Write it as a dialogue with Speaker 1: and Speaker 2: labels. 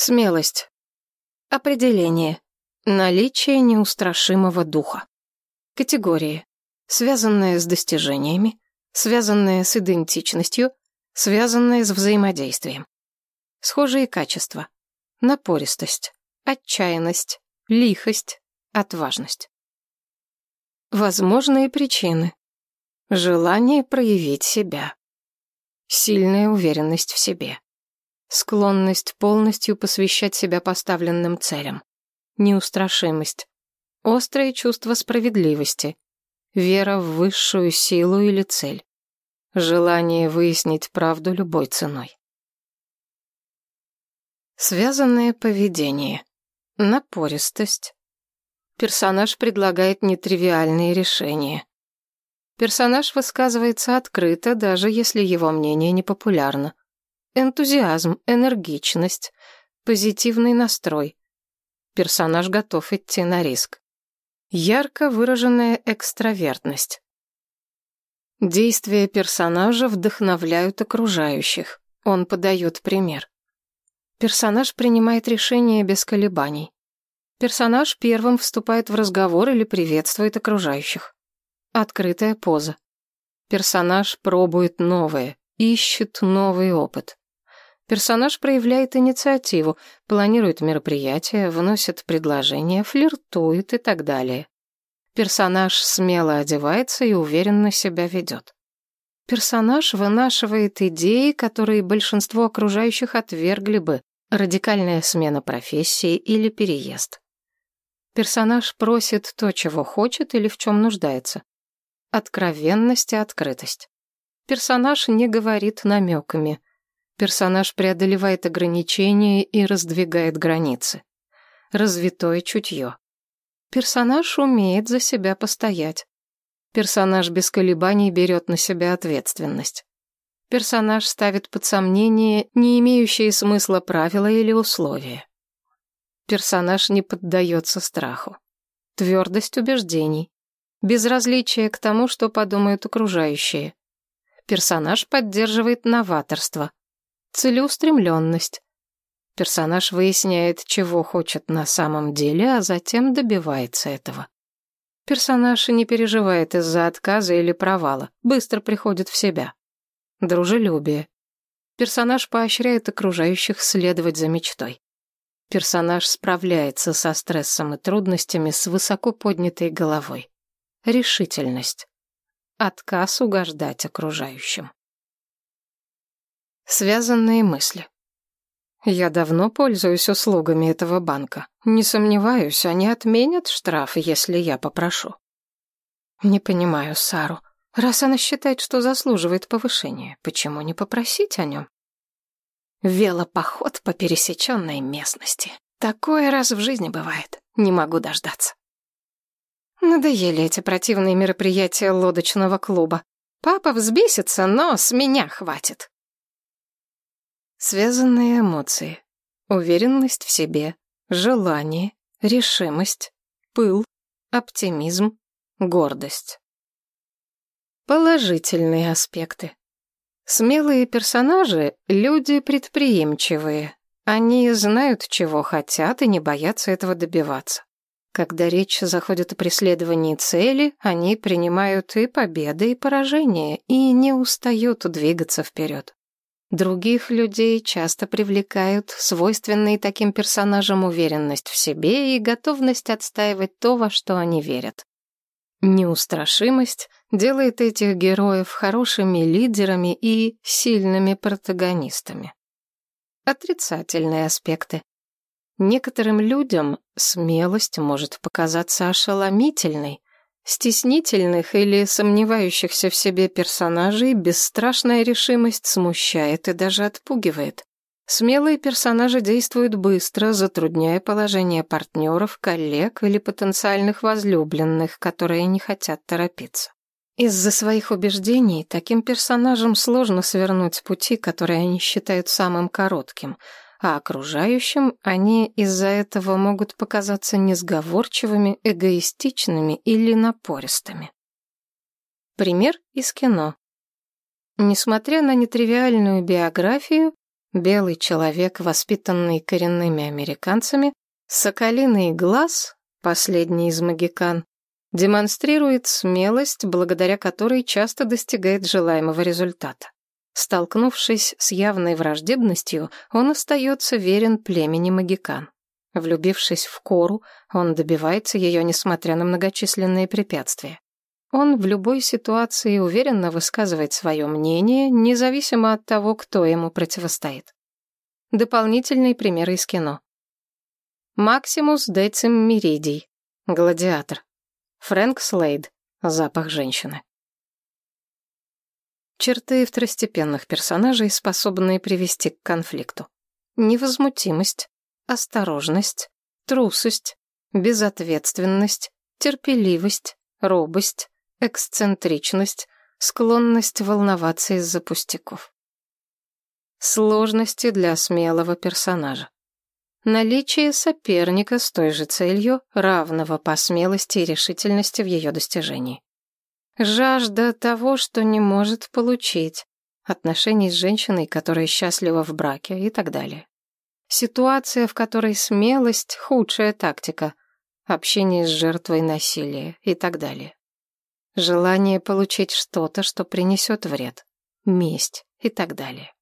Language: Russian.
Speaker 1: Смелость. Определение. Наличие неустрашимого духа. Категории. Связанные с достижениями, связанные с идентичностью, связанные с взаимодействием. Схожие качества. Напористость, отчаянность, лихость, отважность. Возможные причины. Желание проявить себя. Сильная уверенность в себе. Склонность полностью посвящать себя поставленным целям. Неустрашимость. Острое чувство справедливости. Вера в высшую силу или цель. Желание выяснить правду любой ценой. Связанное поведение. Напористость. Персонаж предлагает нетривиальные решения. Персонаж высказывается открыто, даже если его мнение непопулярно. Энтузиазм, энергичность, позитивный настрой. Персонаж готов идти на риск. Ярко выраженная экстравертность. Действия персонажа вдохновляют окружающих. Он подает пример. Персонаж принимает решения без колебаний. Персонаж первым вступает в разговор или приветствует окружающих. Открытая поза. Персонаж пробует новое, ищет новый опыт. Персонаж проявляет инициативу, планирует мероприятия, вносит предложения, флиртует и так далее. Персонаж смело одевается и уверенно себя ведет. Персонаж вынашивает идеи, которые большинство окружающих отвергли бы, радикальная смена профессии или переезд. Персонаж просит то, чего хочет или в чем нуждается. Откровенность и открытость. Персонаж не говорит намеками. Персонаж преодолевает ограничения и раздвигает границы. Развитое чутье. Персонаж умеет за себя постоять. Персонаж без колебаний берет на себя ответственность. Персонаж ставит под сомнение не имеющие смысла правила или условия. Персонаж не поддается страху. Твердость убеждений. Безразличие к тому, что подумают окружающие. Персонаж поддерживает новаторство целеустремленность. Персонаж выясняет, чего хочет на самом деле, а затем добивается этого. Персонаж не переживает из-за отказа или провала, быстро приходит в себя. Дружелюбие. Персонаж поощряет окружающих следовать за мечтой. Персонаж справляется со стрессом и трудностями с высоко поднятой головой. Решительность. Отказ угождать окружающим. Связанные мысли. Я давно пользуюсь услугами этого банка. Не сомневаюсь, они отменят штраф, если я попрошу. Не понимаю Сару. Раз она считает, что заслуживает повышения, почему не попросить о нем? Велопоход по пересеченной местности. Такое раз в жизни бывает. Не могу дождаться. Надоели эти противные мероприятия лодочного клуба. Папа взбесится, но с меня хватит. Связанные эмоции. Уверенность в себе, желание, решимость, пыл, оптимизм, гордость. Положительные аспекты. Смелые персонажи — люди предприимчивые. Они знают, чего хотят, и не боятся этого добиваться. Когда речь заходит о преследовании цели, они принимают и победы, и поражения, и не устают двигаться вперед. Других людей часто привлекают свойственные таким персонажам уверенность в себе и готовность отстаивать то, во что они верят. Неустрашимость делает этих героев хорошими лидерами и сильными протагонистами. Отрицательные аспекты. Некоторым людям смелость может показаться ошеломительной, Стеснительных или сомневающихся в себе персонажей бесстрашная решимость смущает и даже отпугивает. Смелые персонажи действуют быстро, затрудняя положение партнеров, коллег или потенциальных возлюбленных, которые не хотят торопиться. Из-за своих убеждений таким персонажам сложно свернуть с пути, которые они считают самым коротким — а окружающим они из-за этого могут показаться несговорчивыми, эгоистичными или напористыми. Пример из кино. Несмотря на нетривиальную биографию, белый человек, воспитанный коренными американцами, соколиный глаз, последний из магикан, демонстрирует смелость, благодаря которой часто достигает желаемого результата. Столкнувшись с явной враждебностью, он остается верен племени магикан. Влюбившись в Кору, он добивается ее, несмотря на многочисленные препятствия. Он в любой ситуации уверенно высказывает свое мнение, независимо от того, кто ему противостоит. Дополнительные примеры из кино. Максимус Децим Миридий, Гладиатор. Фрэнк Слейд, Запах женщины. Черты второстепенных персонажей, способные привести к конфликту. Невозмутимость, осторожность, трусость, безответственность, терпеливость, робость, эксцентричность, склонность волноваться из-за пустяков. Сложности для смелого персонажа. Наличие соперника с той же целью, равного по смелости и решительности в ее достижении. Жажда того, что не может получить. Отношений с женщиной, которая счастлива в браке и так далее. Ситуация, в которой смелость — худшая тактика. Общение с жертвой насилия и так далее. Желание получить что-то, что принесет вред. Месть и так далее.